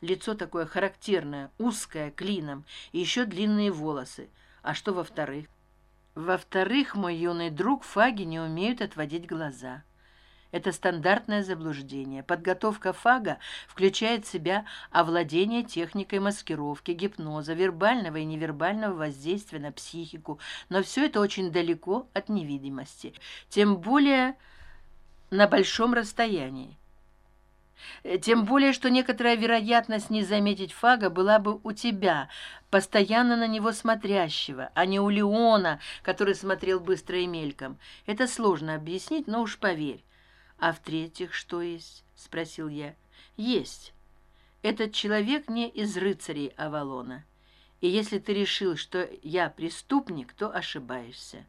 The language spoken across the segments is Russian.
лицо такое характерное узкое клином и еще длинные волосы. А что во вторых во вторых мой юный друг фаги не умеют отводить глаза. Это стандартное заблуждение. Подготовка фага включает в себя овладение техникой маскировки гипноза вербального и невербального воздействия на психику. Но все это очень далеко от невидимости. Тем более на большом расстоянии тем более что некоторая вероятность не заметить фага была бы у тебя постоянно на него смотрящего а не у леона который смотрел быстро и мельком. Это сложно объяснить но уж поверь. А в третьих что есть спросил я. Есть. Этот человек не из рыцарей авалона. И если ты решил что я преступник то ошибаешься.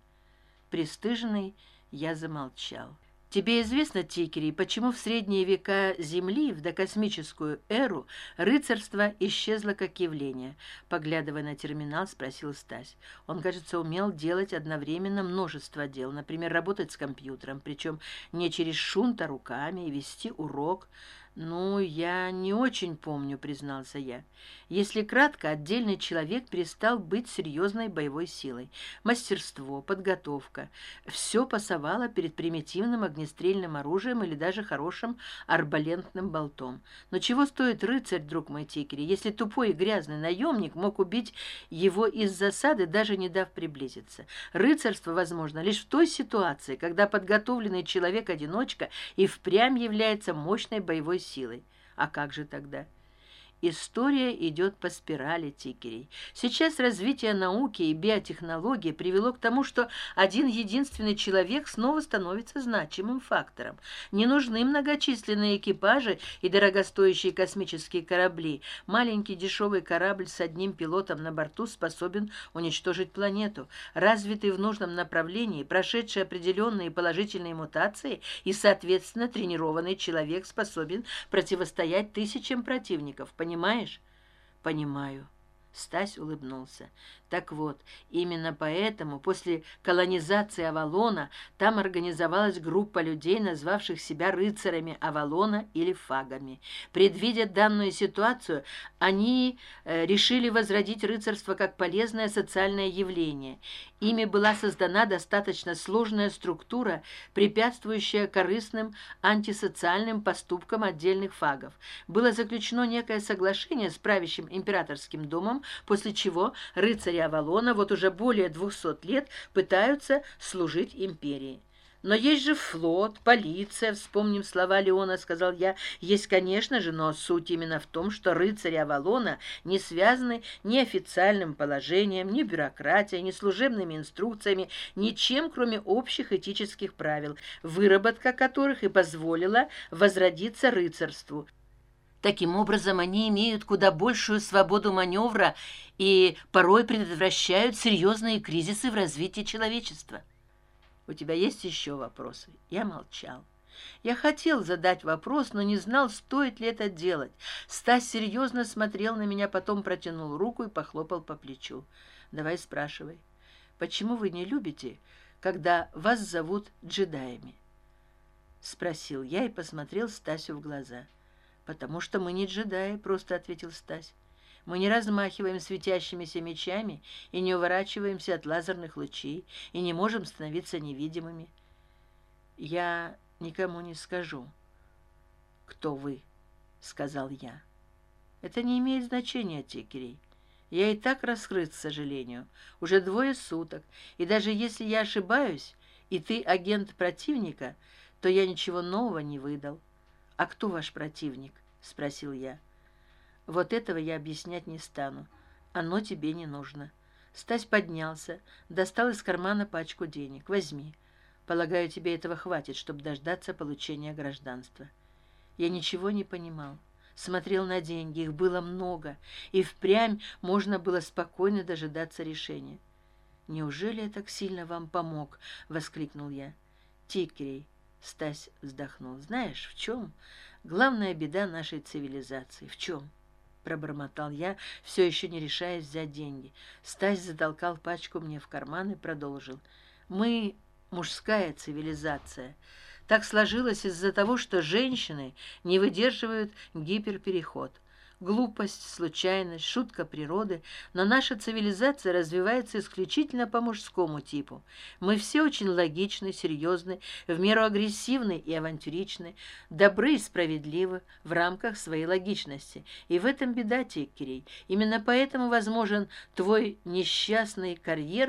Пристыженный я замолчал тебе известно тикери почему в средние века земли в докосмическую эру рыцарство исчезло как явление? Поглядывая на терминал спросил стась. Он кажется умел делать одновременно множество дел например работать с компьютером причем не через шунта руками и вести урок ну я не очень помню признался я. Если кратко отдельный человек перестал быть серьезной боевой силой. Мастерство подготовка все пасовало перед примитивным огнестрельным оружием или даже хорошим арбалентным болтом. Но чего стоит рыцарь друг мой тикери если тупой и грязный наемник мог убить его из засады даже не дав приблизиться? Рыцарство возможно лишь в той ситуации когда подготовленный человек одиночка и впрямь является мощной боевой силой а как же тогда история идет по спирали тикерей. Сейчас развитие науки и биотехнологии привело к тому что один единственный человек снова становится значимым фактором. Не нужны многочисленные экипажи и дорогостоящие космические корабли. Маленький дешевый корабль с одним пилотом на борту способен уничтожить планету. Развитый в нужном направлении прошедший определенные положительные мутации и соответственно тренированный человек способен противостоять тысячам противников понимаешь? Понимаю стась улыбнулся. Так вот именно поэтому после колонизации авалона там организовалась группа людей назвавших себя рыцарями авалона или фагами. Предвидя данную ситуацию они э, решили возродить рыцарство как полезное социальное явление. Ими была создана достаточно сложная структура препятствующая корыстным антисоциальным поступкам отдельных фагов. Было заключено некое соглашение с правящим императорским домом после чего рыцари Авалона вот уже более двухсот лет пытаются служить империи. Но есть же флот, полиция, вспомним слова Леона, сказал я. Есть, конечно же, но суть именно в том, что рыцари Авалона не связаны ни официальным положением, ни бюрократией, ни служебными инструкциями, ничем, кроме общих этических правил, выработка которых и позволила возродиться рыцарству, Таким образом, они имеют куда большую свободу маневра и порой предотвращают серьезные кризисы в развитии человечества. У тебя есть еще вопросы? Я молчал. Я хотел задать вопрос, но не знал, стоит ли это делать. Стас серьезно смотрел на меня, потом протянул руку и похлопал по плечу. Давай спрашивай. Почему вы не любите, когда вас зовут джедаями? Спросил я и посмотрел Стасю в глаза потому что мы не джедаи просто ответил стась. Мы не размахиваем светящимися мечами и не уворачиваемся от лазерных лучей и не можем становиться невидимыми. Я никому не скажу кто вы сказал я. Это не имеет значения текерей я и так раскрыт к сожалению уже двое суток и даже если я ошибаюсь и ты агент противника то я ничего нового не выдал а кто ваш противник спросил я. Вот этого я объяснять не стану. Оно тебе не нужно. Стась поднялся достал из кармана пачку денег. Возьми. Полагаю тебе этого хватит чтобы дождаться получения гражданства я ничего не понимал. Смотрел на деньги их было много и впрямь можно было спокойно дожидаться решения. Неужели я так сильно вам помог воскликнул я. Тикерей стась вздохнул. Знаешь в чем главная беда нашей цивилизации? В чем пробормотал я все еще не решаясь взять деньги. Стась затолкал пачку мне в карман и продолжил. Мы мужская цивилизация. Так сложилось из за того что женщины не выдерживают гиперпереход глупость случайность шутка природы но наша цивилизация развивается исключительно по мужскому типу. Мы все очень логичны серьезны в меру агрессивны и авантюричны добры и справедливы в рамках своей логичности. И в этом беда текерей именно поэтому возможен твой несчастный карьер